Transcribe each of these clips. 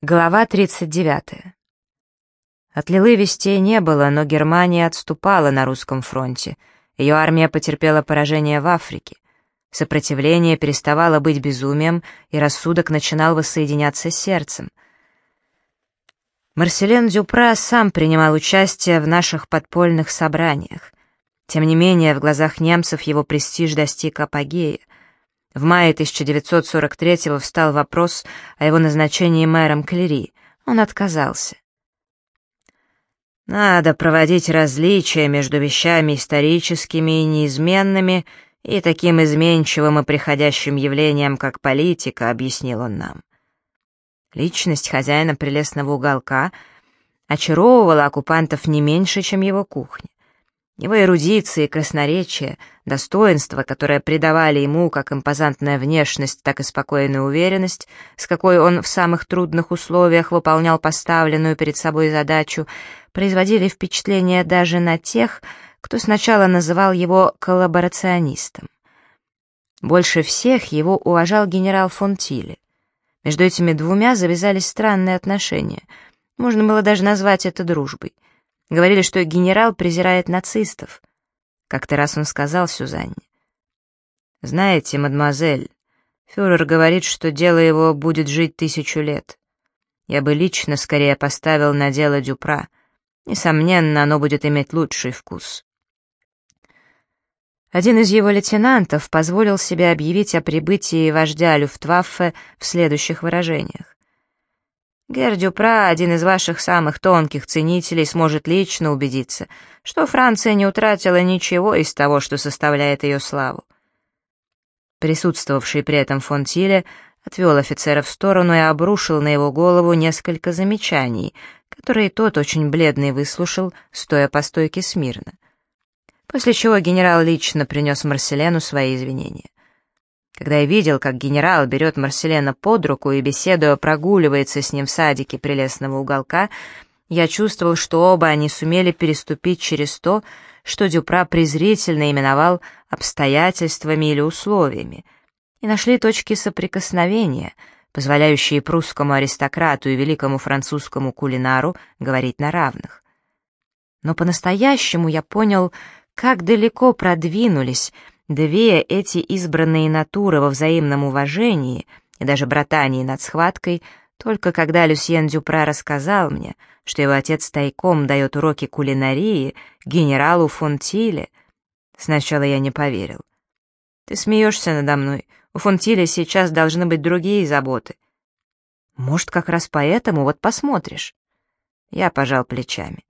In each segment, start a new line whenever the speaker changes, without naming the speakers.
Глава 39. От Лилы вестей не было, но Германия отступала на русском фронте. Ее армия потерпела поражение в Африке. Сопротивление переставало быть безумием, и рассудок начинал воссоединяться с сердцем. Марселен Дюпра сам принимал участие в наших подпольных собраниях. Тем не менее, в глазах немцев его престиж достиг апогея. В мае 1943-го встал вопрос о его назначении мэром Клери. Он отказался. Надо проводить различия между вещами историческими и неизменными и таким изменчивым и приходящим явлением, как политика, объяснил он нам. Личность хозяина прелестного уголка очаровывала оккупантов не меньше, чем его кухня. Его эрудиция и красноречие, достоинство, которое придавали ему как импозантная внешность, так и спокойная уверенность, с какой он в самых трудных условиях выполнял поставленную перед собой задачу, производили впечатление даже на тех, кто сначала называл его коллаборационистом. Больше всех его уважал генерал фон Тиле. Между этими двумя завязались странные отношения. Можно было даже назвать это дружбой — Говорили, что генерал презирает нацистов. Как-то раз он сказал Сюзанне. «Знаете, мадемуазель, фюрер говорит, что дело его будет жить тысячу лет. Я бы лично скорее поставил на дело Дюпра. Несомненно, оно будет иметь лучший вкус». Один из его лейтенантов позволил себе объявить о прибытии вождя Люфтваффе в следующих выражениях. Гердюпра, один из ваших самых тонких ценителей, сможет лично убедиться, что Франция не утратила ничего из того, что составляет ее славу. Присутствовавший при этом фон Тиле отвел офицера в сторону и обрушил на его голову несколько замечаний, которые тот очень бледный выслушал, стоя по стойке смирно. После чего генерал лично принес Марселену свои извинения. Когда я видел, как генерал берет Марселена под руку и, беседуя, прогуливается с ним в садике прелестного уголка, я чувствовал, что оба они сумели переступить через то, что Дюпра презрительно именовал обстоятельствами или условиями, и нашли точки соприкосновения, позволяющие прусскому аристократу и великому французскому кулинару говорить на равных. Но по-настоящему я понял, как далеко продвинулись Две эти избранные натуры во взаимном уважении и даже братании над схваткой только когда Люсьен Дюпра рассказал мне, что его отец тайком дает уроки кулинарии генералу Фонтиле, сначала я не поверил. Ты смеешься надо мной, у Фонтиле сейчас должны быть другие заботы. Может, как раз поэтому, вот посмотришь. Я пожал плечами.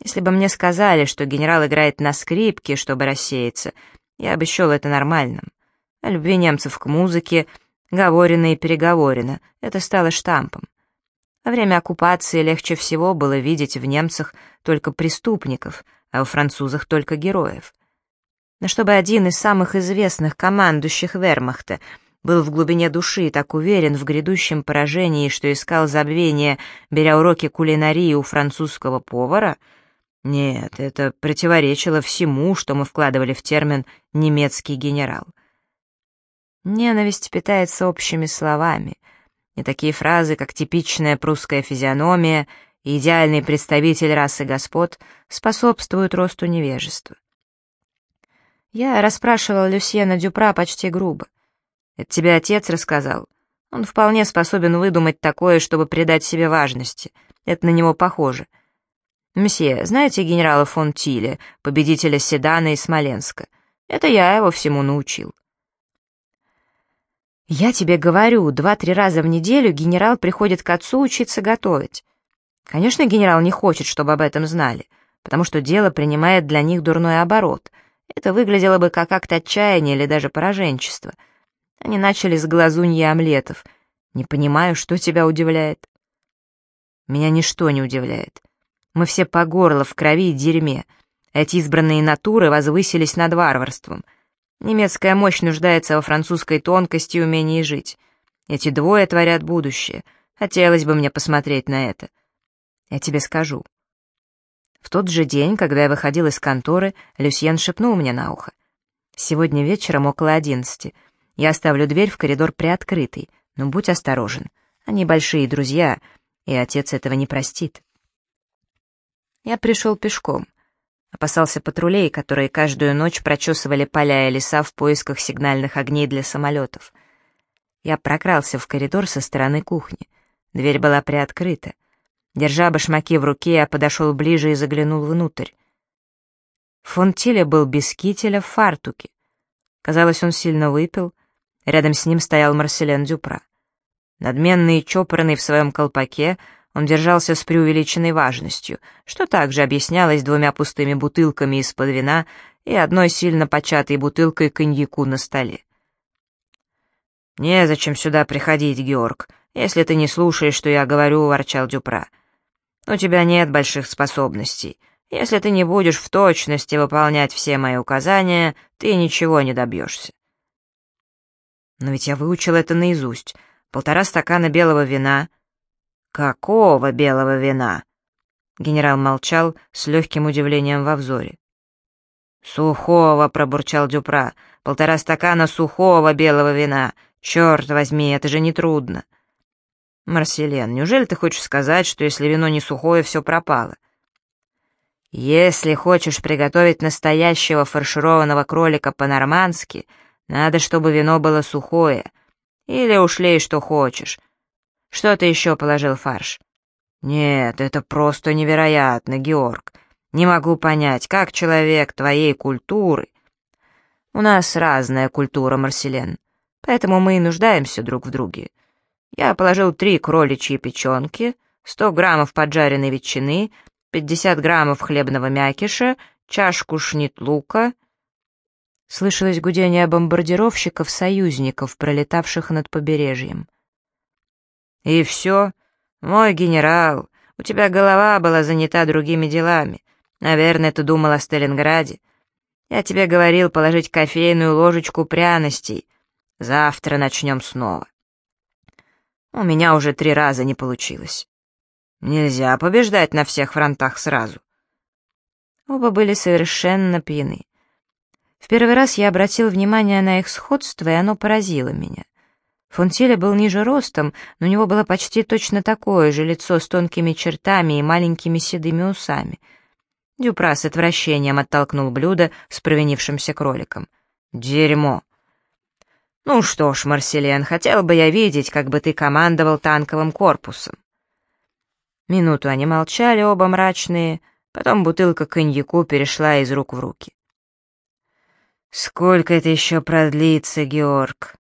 Если бы мне сказали, что генерал играет на скрипке, чтобы рассеяться, я бы счел это нормальным. О любви немцев к музыке, говорено и переговорено, это стало штампом. Во время оккупации легче всего было видеть в немцах только преступников, а у французах только героев. Но чтобы один из самых известных командующих вермахта был в глубине души так уверен в грядущем поражении, что искал забвения, беря уроки кулинарии у французского повара — нет, это противоречило всему, что мы вкладывали в термин «немецкий генерал». Ненависть питается общими словами, и такие фразы, как типичная прусская физиономия и идеальный представитель расы господ, способствуют росту невежества. Я расспрашивал Люсьена Дюпра почти грубо. «Это тебе отец рассказал? Он вполне способен выдумать такое, чтобы придать себе важности. Это на него похоже». «Мсье, знаете генерала фон Тиле, победителя Седана и Смоленска? Это я его всему научил». «Я тебе говорю, два-три раза в неделю генерал приходит к отцу учиться готовить. Конечно, генерал не хочет, чтобы об этом знали, потому что дело принимает для них дурной оборот. Это выглядело бы как акт отчаяния или даже пораженчества. Они начали с глазуньи омлетов. Не понимаю, что тебя удивляет». «Меня ничто не удивляет. Мы все по горло в крови и дерьме. Эти избранные натуры возвысились над варварством. Немецкая мощь нуждается во французской тонкости и умении жить. Эти двое творят будущее. Хотелось бы мне посмотреть на это. Я тебе скажу. В тот же день, когда я выходил из конторы, Люсьен шепнул мне на ухо. «Сегодня вечером около одиннадцати. Я оставлю дверь в коридор приоткрытой, но будь осторожен. Они большие друзья, и отец этого не простит. Я пришел пешком. Опасался патрулей, которые каждую ночь прочесывали поля и леса в поисках сигнальных огней для самолетов. Я прокрался в коридор со стороны кухни. Дверь была приоткрыта. Держа башмаки в руке, я подошел ближе и заглянул внутрь. Фон Тиле был без кителя в фартуке. Казалось, он сильно выпил. Рядом с ним стоял Марселен Дюпра. Надменный и чопорный в своем колпаке, он держался с преувеличенной важностью, что также объяснялось двумя пустыми бутылками из-под вина и одной сильно початой бутылкой коньяку на столе. «Незачем сюда приходить, Георг, если ты не слушаешь, что я говорю», — ворчал Дюпра. «У тебя нет больших способностей. Если ты не будешь в точности выполнять все мои указания, ты ничего не добьешься». «Но ведь я выучил это наизусть. Полтора стакана белого вина — «Какого белого вина?» Генерал молчал с легким удивлением во взоре. «Сухого!» — пробурчал Дюпра. «Полтора стакана сухого белого вина! Черт возьми, это же нетрудно!» «Марселен, неужели ты хочешь сказать, что если вино не сухое, все пропало?» «Если хочешь приготовить настоящего фаршированного кролика по-нормански, надо, чтобы вино было сухое. Или ушлей, что хочешь. Что ты еще положил фарш?» «Нет, это просто невероятно, Георг. Не могу понять, как человек твоей культуры...» «У нас разная культура, Марселен, поэтому мы и нуждаемся друг в друге. Я положил три кроличьи печенки, сто граммов поджаренной ветчины, пятьдесят граммов хлебного мякиша, чашку шнит-лука...» Слышалось гудение бомбардировщиков-союзников, пролетавших над побережьем. «И все? Мой генерал, у тебя голова была занята другими делами. Наверное, ты думал о Сталинграде. Я тебе говорил положить кофейную ложечку пряностей. Завтра начнем снова». У меня уже три раза не получилось. Нельзя побеждать на всех фронтах сразу. Оба были совершенно пьяны. В первый раз я обратил внимание на их сходство, и оно поразило меня. Фонтиля был ниже ростом, но у него было почти точно такое же лицо с тонкими чертами и маленькими седыми усами. Дюпра с отвращением оттолкнул блюдо с провинившимся кроликом. «Дерьмо!» «Ну что ж, Марселен, хотел бы я видеть, как бы ты командовал танковым корпусом». Минуту они молчали, оба мрачные, потом бутылка коньяку перешла из рук в руки. «Сколько это еще продлится, Георг?»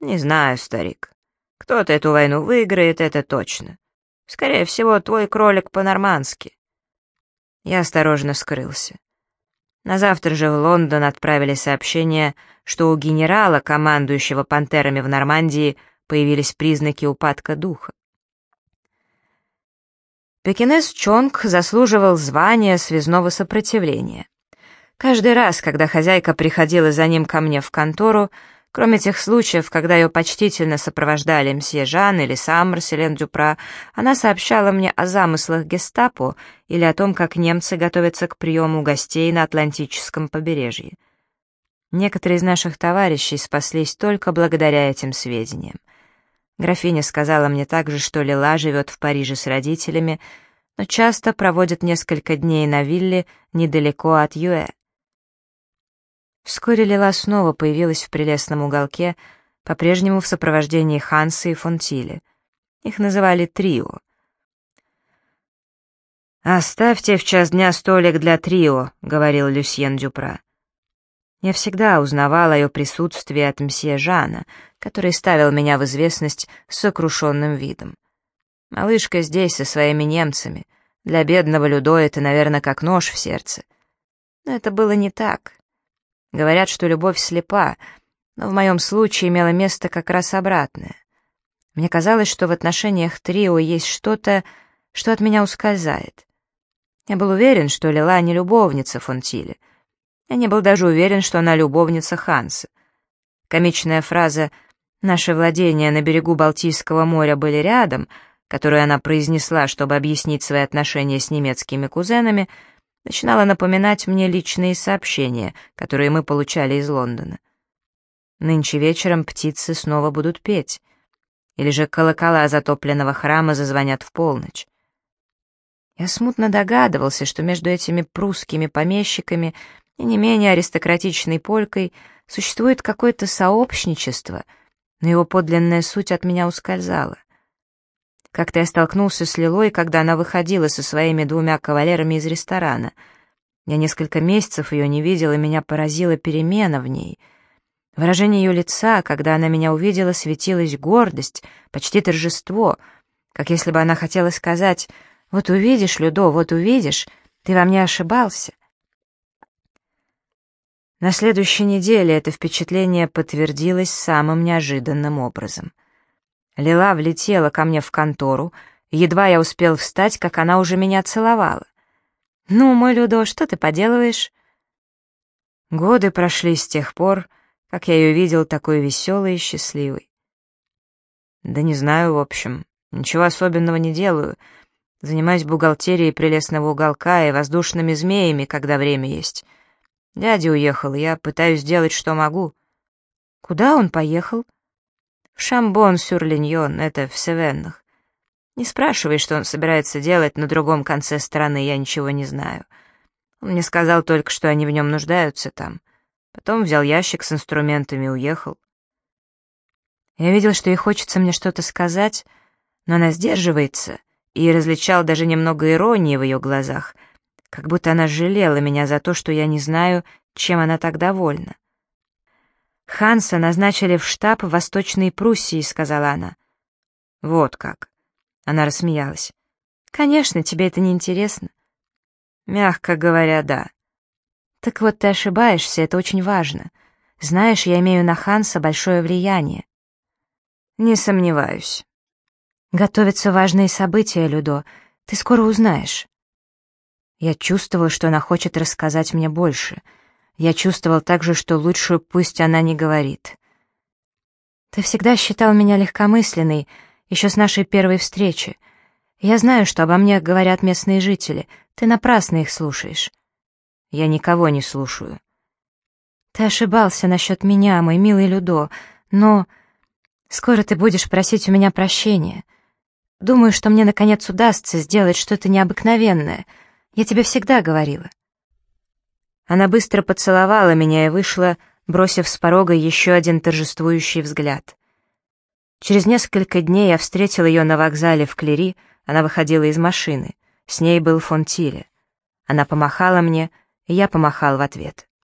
«Не знаю, старик. Кто-то эту войну выиграет, это точно. Скорее всего, твой кролик по-нормански». Я осторожно скрылся. На завтра же в Лондон отправили сообщение, что у генерала, командующего пантерами в Нормандии, появились признаки упадка духа. Пекинес Чонг заслуживал звания связного сопротивления. Каждый раз, когда хозяйка приходила за ним ко мне в контору, Кроме тех случаев, когда ее почтительно сопровождали мсье Жан или сам Марселен Дюпра, она сообщала мне о замыслах гестапо или о том, как немцы готовятся к приему гостей на Атлантическом побережье. Некоторые из наших товарищей спаслись только благодаря этим сведениям. Графиня сказала мне также, что Лила живет в Париже с родителями, но часто проводит несколько дней на вилле недалеко от Юэ. Вскоре Лила снова появилась в прелестном уголке, по-прежнему в сопровождении Ханса и Фонтиле. Их называли трио. «Оставьте в час дня столик для трио», — говорил Люсьен Дюпра. Я всегда узнавала о ее присутствии от мсье Жана, который ставил меня в известность с сокрушенным видом. Малышка здесь со своими немцами. Для бедного Людо это, наверное, как нож в сердце. Но это было не так. Говорят, что любовь слепа, но в моем случае имело место как раз обратное. Мне казалось, что в отношениях трио есть что-то, что от меня ускользает. Я был уверен, что Лила не любовница Фонтиле. Я не был даже уверен, что она любовница Ханса. Комичная фраза «Наши владения на берегу Балтийского моря были рядом», которую она произнесла, чтобы объяснить свои отношения с немецкими кузенами — начинала напоминать мне личные сообщения, которые мы получали из Лондона. Нынче вечером птицы снова будут петь. Или же колокола затопленного храма зазвонят в полночь? Я смутно догадывался, что между этими прусскими помещиками и не менее аристократичной полькой существует какое-то сообщничество, но его подлинная суть от меня ускользала. Как-то я столкнулся с Лилой, когда она выходила со своими двумя кавалерами из ресторана. Я несколько месяцев ее не видел, и меня поразила перемена в ней. Выражение ее лица, когда она меня увидела, светилась гордость, почти торжество, как если бы она хотела сказать «Вот увидишь, Людо, вот увидишь, ты во мне ошибался». На следующей неделе это впечатление подтвердилось самым неожиданным образом. Лила влетела ко мне в контору, едва я успел встать, как она уже меня целовала. «Ну, мой Людо, что ты поделываешь?» Годы прошли с тех пор, как я ее видел такой веселой и счастливой. Да не знаю, в общем, ничего особенного не делаю. Занимаюсь бухгалтерией прелестного уголка и воздушными змеями, когда время есть. Дядя уехал, я пытаюсь сделать, что могу. Куда он поехал? Шамбон-сюр-Линьон, это в Севеннах. Не спрашивай, что он собирается делать на другом конце страны, я ничего не знаю. Он мне сказал только, что они в нем нуждаются там. Потом взял ящик с инструментами и уехал. Я видел, что ей хочется мне что-то сказать, но она сдерживается, и различал даже немного иронии в ее глазах, как будто она жалела меня за то, что я не знаю, чем она так довольна. «Ханса назначили в штаб Восточной Пруссии», — сказала она. «Вот как». Она рассмеялась. «Конечно, тебе это не интересно». «Мягко говоря, да». «Так вот ты ошибаешься, это очень важно. Знаешь, я имею на Ханса большое влияние». «Не сомневаюсь». «Готовятся важные события, Людо. Ты скоро узнаешь». Я чувствовала, что она хочет рассказать мне больше — я чувствовал также, что лучше пусть она не говорит. «Ты всегда считал меня легкомысленной, еще с нашей первой встречи. Я знаю, что обо мне говорят местные жители. Ты напрасно их слушаешь». «Я никого не слушаю». «Ты ошибался насчет меня, мой милый Людо, но скоро ты будешь просить у меня прощения. Думаю, что мне наконец удастся сделать что-то необыкновенное. Я тебе всегда говорила». Она быстро поцеловала меня и вышла, бросив с порога еще один торжествующий взгляд. Через несколько дней я встретил ее на вокзале в Клери, она выходила из машины. С ней был фон Тиле. Она помахала мне, и я помахал в ответ.